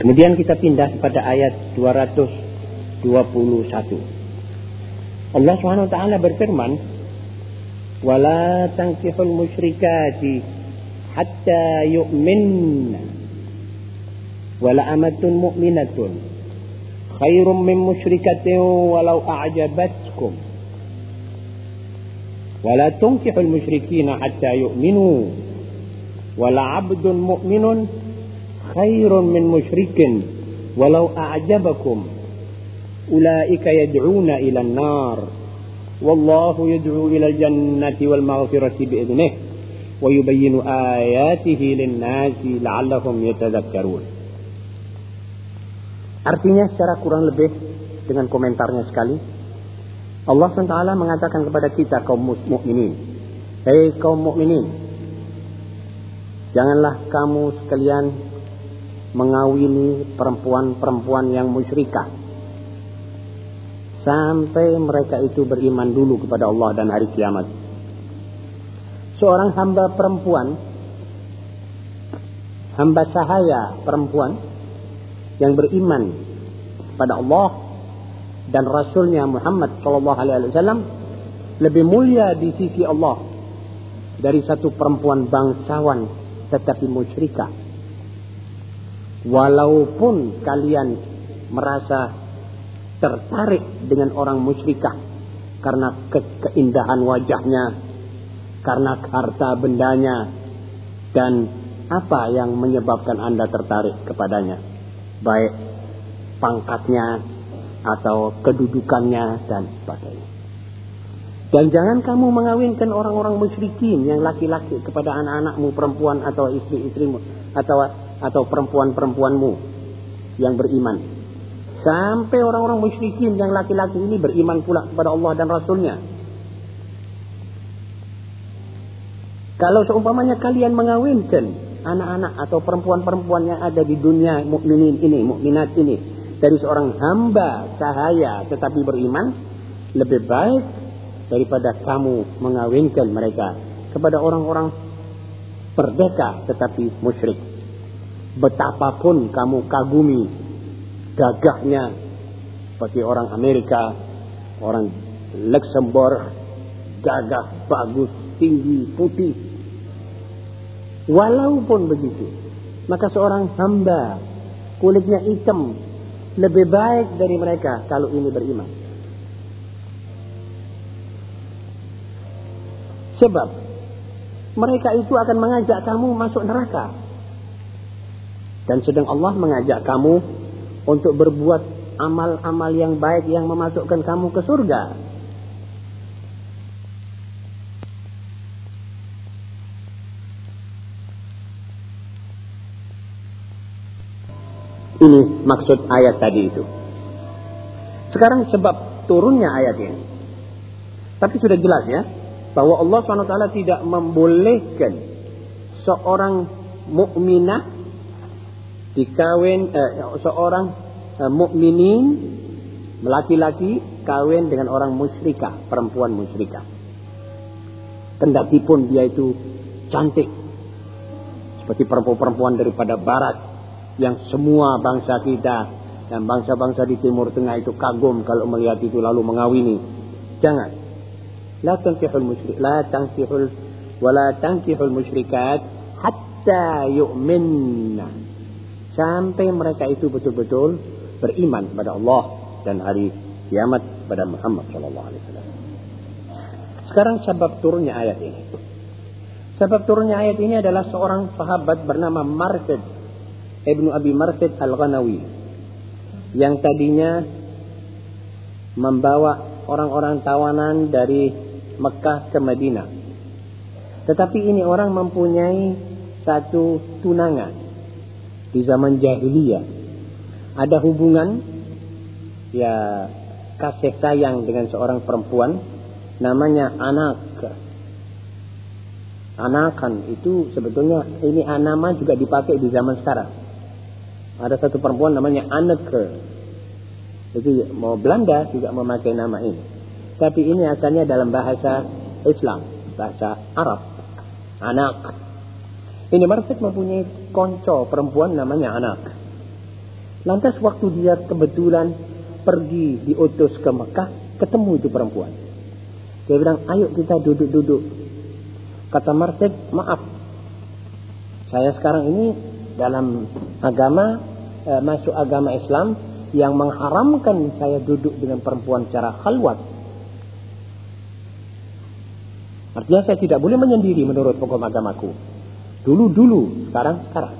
Kemudian kita pindah pada ayat 221. Allah Subhanahu wa taala berfirman, "Wala tankihul musyrikati hatta yu'minna wala amatun mu'minatun khairum min musyrikatin walau a'jabatkum." ولا تنكحوا المشركين حتى يؤمنوا ولا عبد مؤمن خير من مشرك ولو أعجبكم أولئك يدعون إلى النار والله يدعو إلى الجنة والمغفرة بإذنه ويبين آياته للناس لعلهم يتذكرون Artinya secara kurang lebih dengan komentarnya sekali Allah SWT mengatakan kepada kita kaum mukminin, "Hei kaum mukminin, janganlah kamu sekalian mengawini perempuan-perempuan yang musyrikah sampai mereka itu beriman dulu kepada Allah dan hari kiamat." Seorang hamba perempuan, hamba sahaya perempuan yang beriman pada Allah dan Rasulnya Muhammad Shallallahu Alaihi Wasallam lebih mulia di sisi Allah dari satu perempuan bangsawan tetapi musyrikah. Walaupun kalian merasa tertarik dengan orang musyrikah karena ke keindahan wajahnya, karena harta bendanya, dan apa yang menyebabkan Anda tertarik kepadanya, baik pangkatnya, atau kedudukannya dan sebagainya. Dan jangan kamu mengawinkan orang-orang musyrikin yang laki-laki kepada anak-anakmu perempuan atau istri-istrimu atau atau perempuan-perempuanmu yang beriman. Sampai orang-orang musyrikin yang laki-laki ini beriman pula kepada Allah dan Rasulnya. Kalau seumpamanya kalian mengawinkan anak-anak atau perempuan-perempuan yang ada di dunia mukminin ini, mukminat ini dari seorang hamba sahaya tetapi beriman lebih baik daripada kamu mengawinkan mereka kepada orang-orang perdeka tetapi musyrik. Betapapun kamu kagumi gagahnya seperti orang Amerika, orang Luxembourg, gagah, bagus, tinggi, putih. Walaupun begitu, maka seorang hamba kulitnya hitam lebih baik dari mereka kalau ini beriman. Sebab mereka itu akan mengajak kamu masuk neraka. Dan sedang Allah mengajak kamu untuk berbuat amal-amal yang baik yang memasukkan kamu ke surga. Ini maksud ayat tadi itu. Sekarang sebab turunnya ayat ini. Tapi sudah jelas ya. Bahwa Allah SWT tidak membolehkan seorang mukminah dikawin eh, seorang eh, mukminin laki-laki kawin dengan orang musyrikah, perempuan musyrikah. Kendati pun dia itu cantik seperti perempuan-perempuan daripada barat yang semua bangsa kita dan bangsa-bangsa di Timur Tengah itu kagum kalau melihat itu lalu mengawini. Jangan. La tankihul musyrik, la tankihul wala tankihul musyrikat hatta yu'minna. Sampai mereka itu betul-betul beriman kepada Allah dan hari kiamat pada Muhammad sallallahu alaihi wasallam. Sekarang sebab turunnya ayat ini. Sebab turunnya ayat ini adalah seorang sahabat bernama Marked Ibnu Abi Marsid Al-Ghanawi yang tadinya membawa orang-orang tawanan dari Mekah ke Madinah. Tetapi ini orang mempunyai satu tunangan di zaman jahiliyah. Ada hubungan ya kasih sayang dengan seorang perempuan namanya anak. Anakan itu sebetulnya ini nama juga dipakai di zaman sekarang. Ada satu perempuan namanya Anneke. Jadi mau Belanda juga memakai nama ini. Tapi ini asalnya dalam bahasa Islam, bahasa Arab. Anak. Ini Marsid mempunyai konco perempuan namanya anak. Lantas waktu dia kebetulan pergi diutus ke Mekah, ketemu itu perempuan. Dia bilang, ayo kita duduk-duduk. Kata Martek, maaf. Saya sekarang ini dalam agama, eh, masuk agama Islam yang mengharamkan saya duduk dengan perempuan secara khalwat. Artinya saya tidak boleh menyendiri menurut hukum agamaku. Dulu-dulu, sekarang-sekarang.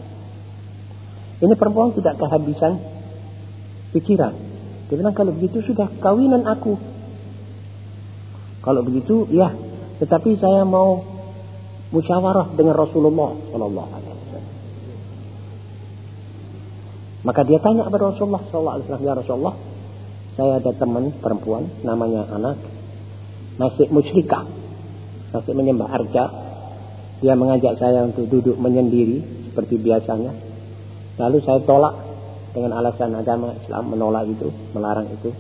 Ini perempuan tidak kehabisan pikiran. Dia bilang kalau begitu sudah kawinan aku. Kalau begitu ya, tetapi saya mau musyawarah dengan Rasulullah Sallallahu Alaihi Wasallam. Maka dia tanya kepada Rasulullah Sallallahu Alaihi Wasallam, ya Rasulullah, saya ada teman perempuan namanya anak masih musyrikah, masih menyembah arca. Dia mengajak saya untuk duduk menyendiri seperti biasanya. Lalu saya tolak dengan alasan agama Islam menolak itu, melarang itu.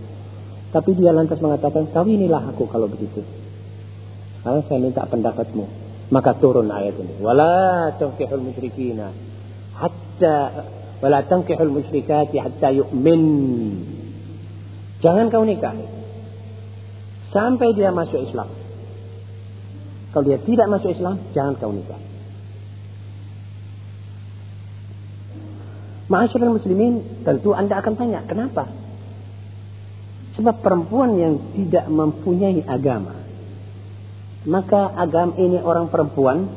Tapi dia lantas mengatakan, kawinilah aku kalau begitu. Karena saya minta pendapatmu. Maka turun ayat ini. Wala musyrikina hatta wala musyrikati hatta yu'min. Jangan kau nikah sampai dia masuk Islam. Kalau dia tidak masuk Islam, jangan kau nikah. Ma'asyiral muslimin, tentu Anda akan tanya, kenapa? Sebab perempuan yang tidak mempunyai agama, maka agama ini orang perempuan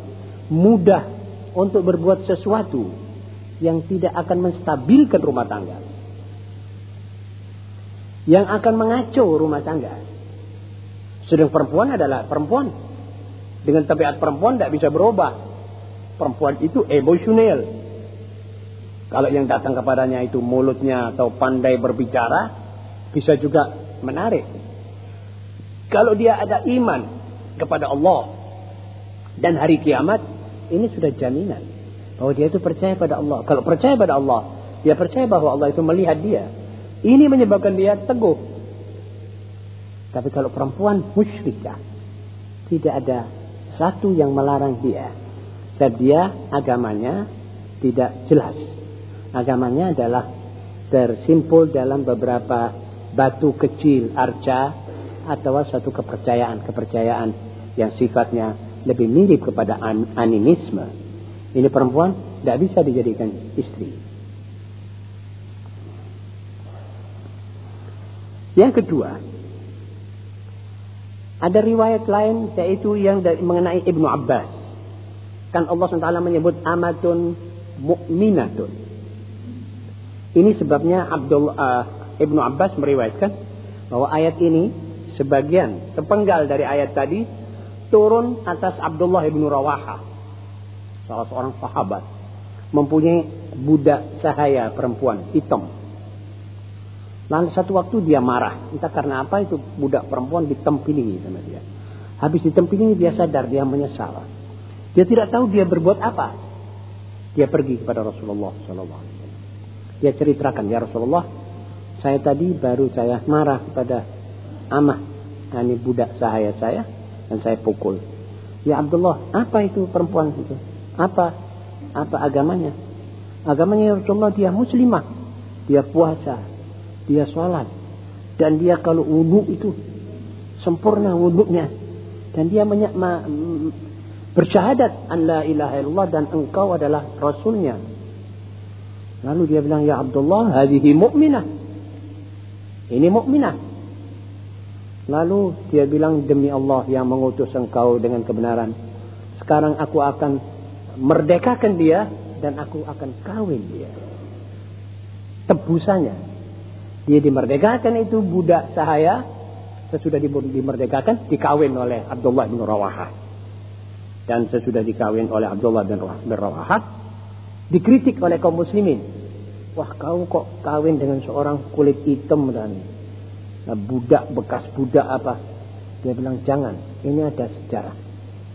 mudah untuk berbuat sesuatu yang tidak akan menstabilkan rumah tangga. Yang akan mengacau rumah tangga. Sedang perempuan adalah perempuan. Dengan tabiat perempuan tidak bisa berubah. Perempuan itu emosional. Kalau yang datang kepadanya itu mulutnya atau pandai berbicara, bisa juga menarik. Kalau dia ada iman kepada Allah dan hari kiamat, ini sudah jaminan bahwa dia itu percaya pada Allah. Kalau percaya pada Allah, dia percaya bahwa Allah itu melihat dia. Ini menyebabkan dia teguh. Tapi kalau perempuan musyrikah, tidak ada satu yang melarang dia. Sebab dia agamanya tidak jelas agamanya adalah tersimpul dalam beberapa batu kecil arca atau satu kepercayaan-kepercayaan yang sifatnya lebih mirip kepada animisme. Ini perempuan tidak bisa dijadikan istri. Yang kedua, ada riwayat lain yaitu yang mengenai Ibnu Abbas. Kan Allah SWT menyebut amatun mu'minatun. Ini sebabnya Abdul uh, Ibnu Abbas meriwayatkan bahwa ayat ini sebagian sepenggal dari ayat tadi turun atas Abdullah ibnu Rawaha salah seorang sahabat mempunyai budak sahaya perempuan hitam lalu satu waktu dia marah entah karena apa itu budak perempuan ditempili sama dia habis ditempili dia sadar dia menyesal dia tidak tahu dia berbuat apa dia pergi kepada Rasulullah Sallallahu dia ceritakan, ya Rasulullah, saya tadi baru saya marah kepada amah, ini budak sahaya saya, dan saya pukul. Ya Abdullah, apa itu perempuan itu? Apa? Apa agamanya? Agamanya ya Rasulullah dia muslimah. Dia puasa. Dia sholat. Dan dia kalau wudhu itu sempurna wudhunya. Dan dia menyak, ma, bersyahadat an la ilaha illallah dan engkau adalah rasulnya Lalu dia bilang, Ya Abdullah, hadihi mu'minah. Ini mu'minah. Lalu dia bilang, demi Allah yang mengutus engkau dengan kebenaran. Sekarang aku akan merdekakan dia dan aku akan kawin dia. Tebusannya. Dia dimerdekakan itu budak sahaya. Sesudah dimerdekakan, dikawin oleh Abdullah bin Rawaha. Dan sesudah dikawin oleh Abdullah bin Rawaha, Dikritik oleh kaum muslimin. Wah kau kok kawin dengan seorang kulit hitam dan budak bekas budak apa? Dia bilang jangan. Ini ada sejarah.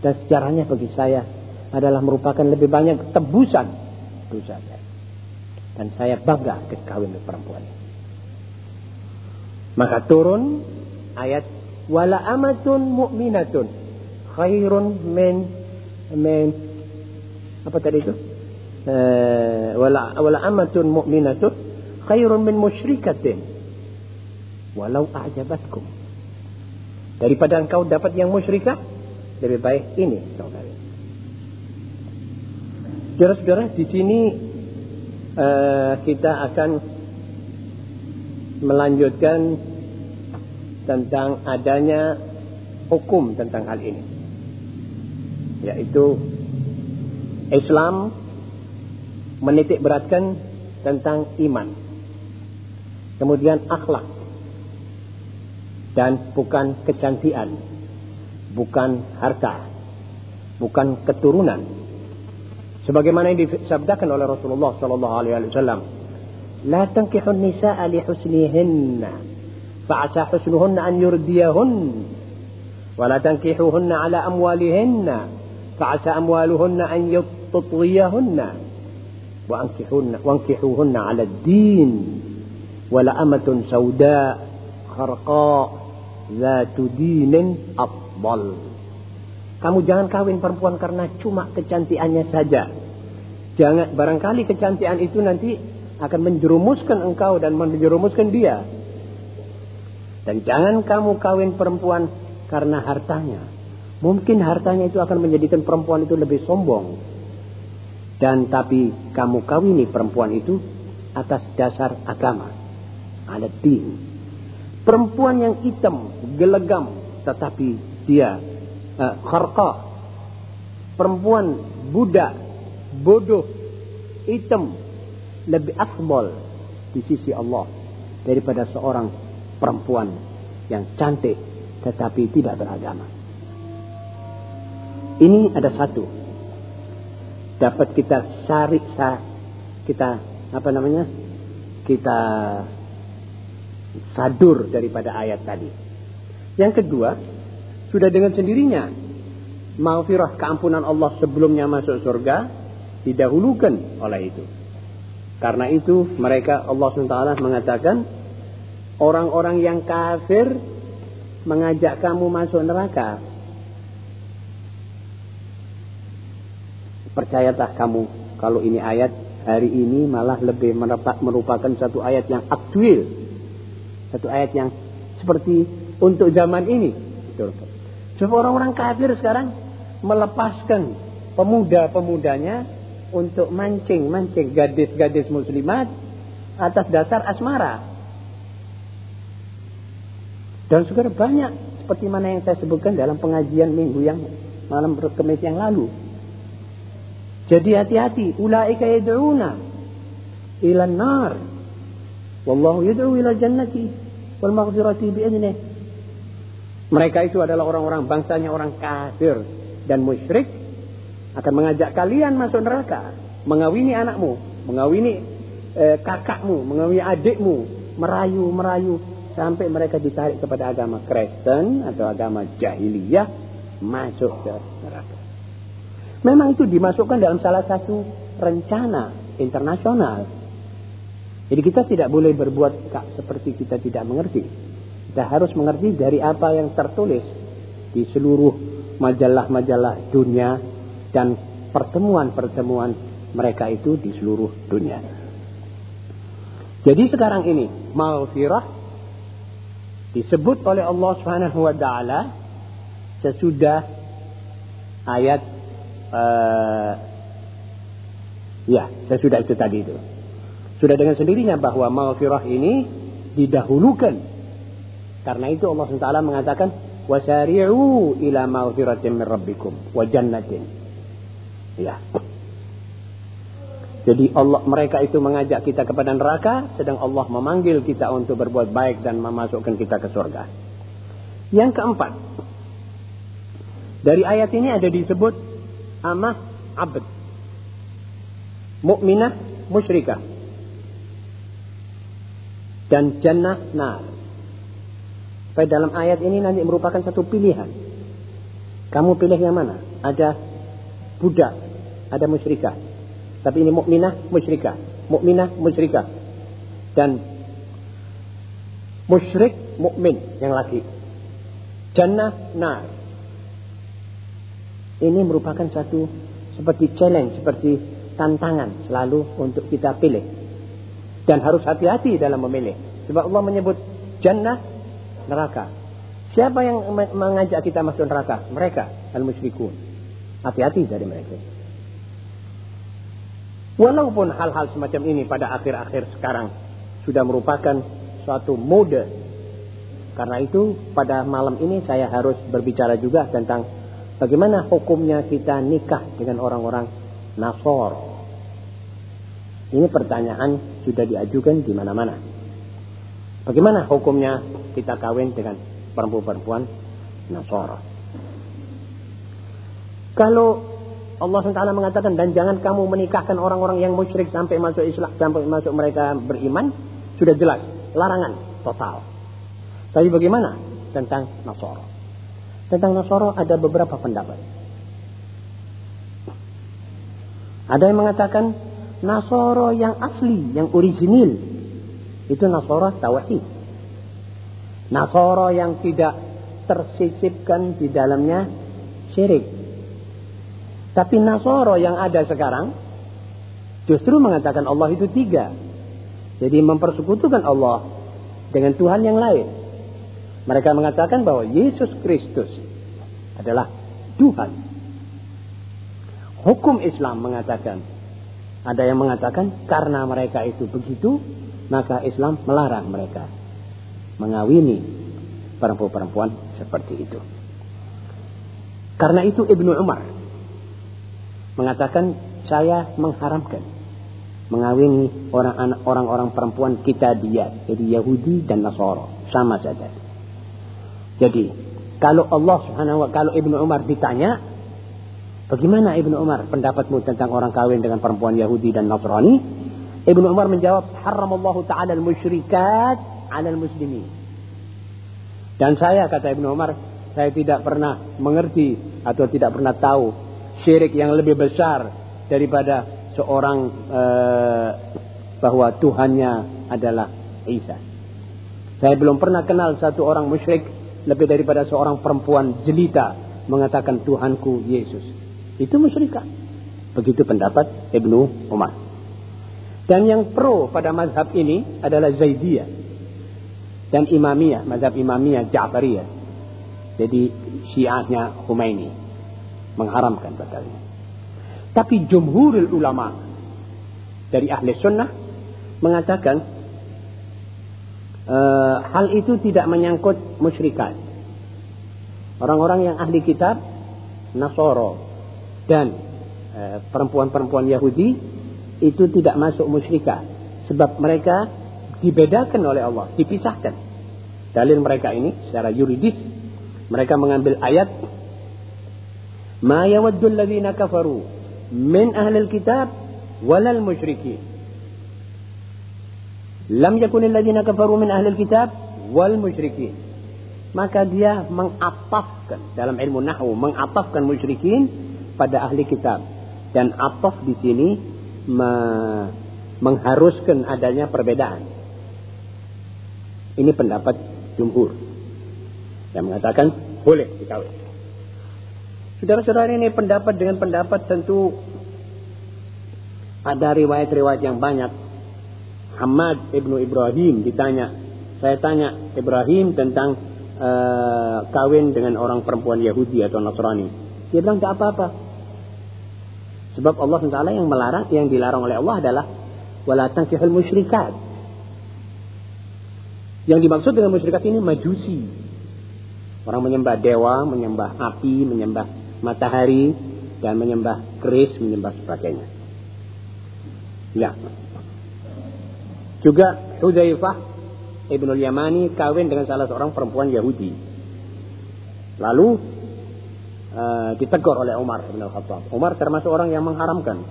Dan sejarahnya bagi saya adalah merupakan lebih banyak tebusan dosa. Dan saya bangga kawin dengan perempuan ini. Maka turun ayat wala amatun mu'minatun khairun min min apa tadi itu? wala wala amatun mu'minatun khairun min musyrikatin walau a'jabatkum. Daripada engkau dapat yang musyrikah, lebih baik ini saudara. Saudara-saudara, di sini uh, kita akan melanjutkan tentang adanya hukum tentang hal ini. Yaitu Islam menitik beratkan tentang iman. Kemudian akhlak. Dan bukan kecantikan. Bukan harta. Bukan keturunan. Sebagaimana yang disabdakan oleh Rasulullah sallallahu alaihi wasallam, "La tankihun nisaa li husnihinna, fa'asa husnuhunna an yurdiyahun, wa la tankihuhunna ala amwalihinna, fa'asa amwaluhunna an tutghiyahunna." وأنكحوهن وانكحوهن على الدين ولأمة سوداء خرقاء ذات دين أفضل Kamu jangan kawin perempuan karena cuma kecantikannya saja. Jangan barangkali kecantikan itu nanti akan menjerumuskan engkau dan menjerumuskan dia. Dan jangan kamu kawin perempuan karena hartanya. Mungkin hartanya itu akan menjadikan perempuan itu lebih sombong. Dan tapi kamu kawini perempuan itu atas dasar agama. Alat din. Perempuan yang hitam, gelegam, tetapi dia uh, kharqa perempuan budak bodoh hitam lebih afdal di sisi Allah daripada seorang perempuan yang cantik tetapi tidak beragama. Ini ada satu dapat kita cari kita apa namanya kita sadur daripada ayat tadi. Yang kedua, sudah dengan sendirinya maghfirah keampunan Allah sebelumnya masuk surga didahulukan oleh itu. Karena itu mereka Allah SWT mengatakan orang-orang yang kafir mengajak kamu masuk neraka. Percayalah kamu kalau ini ayat hari ini malah lebih merupakan satu ayat yang aktual. Satu ayat yang seperti untuk zaman ini. Sebab orang-orang kafir sekarang melepaskan pemuda-pemudanya untuk mancing-mancing gadis-gadis muslimat atas dasar asmara. Dan juga banyak seperti mana yang saya sebutkan dalam pengajian minggu yang malam kemis yang lalu. Jadi hati-hati. Ulaika yad'una ila nar. Wallahu yad'u ila jannati wal maghfirati bi'idnih. Mereka itu adalah orang-orang bangsanya orang kafir dan musyrik akan mengajak kalian masuk neraka, mengawini anakmu, mengawini eh, kakakmu, mengawini adikmu, merayu-merayu sampai mereka ditarik kepada agama Kristen atau agama jahiliyah masuk ke neraka. Memang itu dimasukkan dalam salah satu rencana internasional. Jadi kita tidak boleh berbuat seperti kita tidak mengerti. Kita harus mengerti dari apa yang tertulis di seluruh majalah-majalah dunia dan pertemuan-pertemuan mereka itu di seluruh dunia. Jadi sekarang ini maghfirah disebut oleh Allah Subhanahu wa taala sesudah ayat uh, ya, sesudah itu tadi itu. Sudah dengan sendirinya bahwa maghfirah ini didahulukan karena itu Allah SWT mengatakan wasari'u ila maghfiratin min rabbikum wa jannatin. Ya. Jadi Allah mereka itu mengajak kita kepada neraka sedang Allah memanggil kita untuk berbuat baik dan memasukkan kita ke surga. Yang keempat. Dari ayat ini ada disebut amah abd. Mukminah musyrikah. Dan jannah nar. Supaya dalam ayat ini nanti merupakan satu pilihan. Kamu pilih yang mana? Ada budak, ada musyrikah. Tapi ini mukminah musyrikah, mukminah musyrikah. Dan musyrik mukmin yang laki. Jannah nar. Ini merupakan satu seperti challenge, seperti tantangan selalu untuk kita pilih. Dan harus hati-hati dalam memilih. Sebab Allah menyebut jannah, neraka. Siapa yang mengajak kita masuk neraka? Mereka, al-musyrikun. Hati-hati dari mereka. Walaupun hal-hal semacam ini pada akhir-akhir sekarang sudah merupakan suatu mode. Karena itu pada malam ini saya harus berbicara juga tentang bagaimana hukumnya kita nikah dengan orang-orang Nasor. Ini pertanyaan sudah diajukan di mana-mana. Bagaimana hukumnya kita kawin dengan perempuan-perempuan Nasara? Kalau Allah SWT mengatakan dan jangan kamu menikahkan orang-orang yang musyrik sampai masuk Islam sampai masuk mereka beriman, sudah jelas larangan total. Tapi bagaimana tentang Nasara? Tentang Nasara ada beberapa pendapat. Ada yang mengatakan Nasoro yang asli, yang original. Itu Nasoro Tauhid. Nasoro yang tidak tersisipkan di dalamnya syirik. Tapi Nasoro yang ada sekarang justru mengatakan Allah itu tiga. Jadi mempersekutukan Allah dengan Tuhan yang lain. Mereka mengatakan bahwa Yesus Kristus adalah Tuhan. Hukum Islam mengatakan ada yang mengatakan karena mereka itu begitu, maka Islam melarang mereka mengawini perempuan-perempuan seperti itu. Karena itu Ibnu Umar mengatakan saya mengharamkan mengawini orang orang-orang perempuan kita dia, jadi Yahudi dan Nasara sama saja. Jadi kalau Allah Subhanahu wa kalau Ibnu Umar ditanya Bagaimana Ibnu Umar pendapatmu tentang orang kawin dengan perempuan Yahudi dan Nasrani? Ibnu Umar menjawab, Haramallahu ta'ala al-musyrikat ala al-muslimin. Dan saya, kata Ibnu Umar, saya tidak pernah mengerti atau tidak pernah tahu syirik yang lebih besar daripada seorang uh, bahwa Tuhannya adalah Isa. Saya belum pernah kenal satu orang musyrik lebih daripada seorang perempuan jelita mengatakan Tuhanku Yesus. Itu musyrikah. Begitu pendapat Ibnu Umar. Dan yang pro pada mazhab ini adalah Zaidiyah. Dan Imamiyah, mazhab Imamiyah Ja'fariyah. Jadi syiahnya Khomeini. Mengharamkan batalnya. Tapi jumhurul ulama dari ahli sunnah mengatakan uh, hal itu tidak menyangkut musyrikat. Orang-orang yang ahli kitab Nasoro dan eh, perempuan-perempuan Yahudi itu tidak masuk musyrikah sebab mereka dibedakan oleh Allah, dipisahkan. Dalil mereka ini secara yuridis mereka mengambil ayat Yawaddu alladhina kafaru min ahli alkitab walal musyrikin. Lam yakun alladhina kafaru min ahli alkitab wal musyrikin. Maka dia mengapafkan dalam ilmu nahwu mengapafkan musyrikin pada ahli kitab. Dan atof di sini me mengharuskan adanya perbedaan. Ini pendapat jumhur. Yang mengatakan boleh dikawin. Saudara-saudara ini pendapat dengan pendapat tentu ada riwayat-riwayat yang banyak. Hamad ibnu Ibrahim ditanya, saya tanya Ibrahim tentang uh, kawin dengan orang perempuan Yahudi atau Nasrani. Dia bilang tidak apa-apa. Sebab Allah SWT yang melarang, yang dilarang oleh Allah adalah wala tankihul musyrikat. Yang dimaksud dengan musyrikat ini majusi. Orang menyembah dewa, menyembah api, menyembah matahari, dan menyembah keris, menyembah sebagainya. Ya. Juga Hudzaifah Ibnul Yamani kawin dengan salah seorang perempuan Yahudi. Lalu uh, ditegur oleh Umar bin Khattab. Umar termasuk orang yang mengharamkan.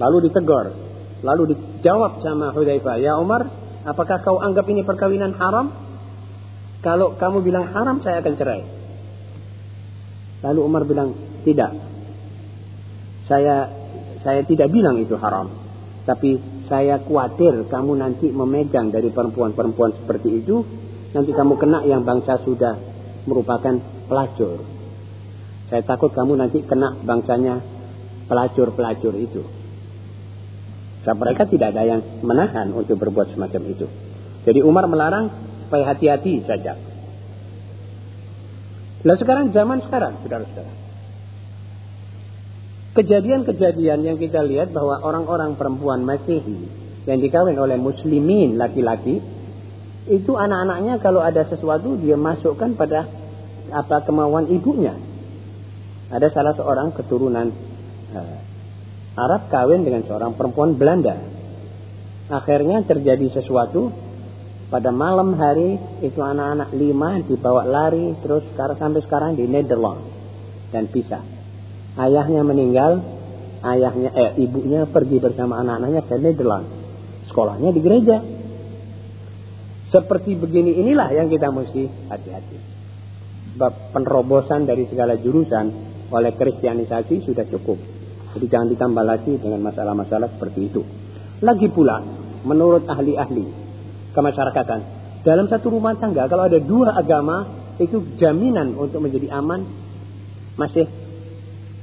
Lalu ditegur. Lalu dijawab sama Hudzaifah, "Ya Umar, apakah kau anggap ini perkawinan haram? Kalau kamu bilang haram, saya akan cerai." Lalu Umar bilang, "Tidak. Saya saya tidak bilang itu haram. Tapi saya khawatir kamu nanti memegang dari perempuan-perempuan seperti itu, nanti kamu kena yang bangsa sudah merupakan pelacur. Saya takut kamu nanti kena bangsanya pelacur-pelacur itu. Sebab mereka tidak ada yang menahan untuk berbuat semacam itu. Jadi Umar melarang supaya hati-hati saja. Nah sekarang zaman sekarang, saudara-saudara. Kejadian-kejadian yang kita lihat bahwa orang-orang perempuan Masehi yang dikawin oleh muslimin laki-laki itu anak-anaknya kalau ada sesuatu dia masukkan pada apa kemauan ibunya. Ada salah seorang keturunan uh, Arab kawin dengan seorang perempuan Belanda. Akhirnya terjadi sesuatu pada malam hari itu anak-anak lima dibawa lari terus sekarang sampai sekarang di Nederland dan pisah. Ayahnya meninggal, ayahnya eh ibunya pergi bersama anak-anaknya ke Nederland. Sekolahnya di gereja. Seperti begini inilah yang kita mesti hati-hati. Sebab penerobosan dari segala jurusan oleh kristianisasi sudah cukup. Jadi jangan ditambah lagi dengan masalah-masalah seperti itu. Lagi pula, menurut ahli-ahli kemasyarakatan, dalam satu rumah tangga kalau ada dua agama itu jaminan untuk menjadi aman masih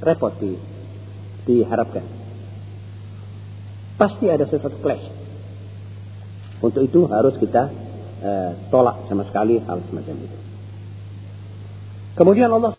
repot di, diharapkan. Pasti ada sesuatu clash. Untuk itu harus kita eh, tolak sama sekali hal semacam itu. Kemudian Allah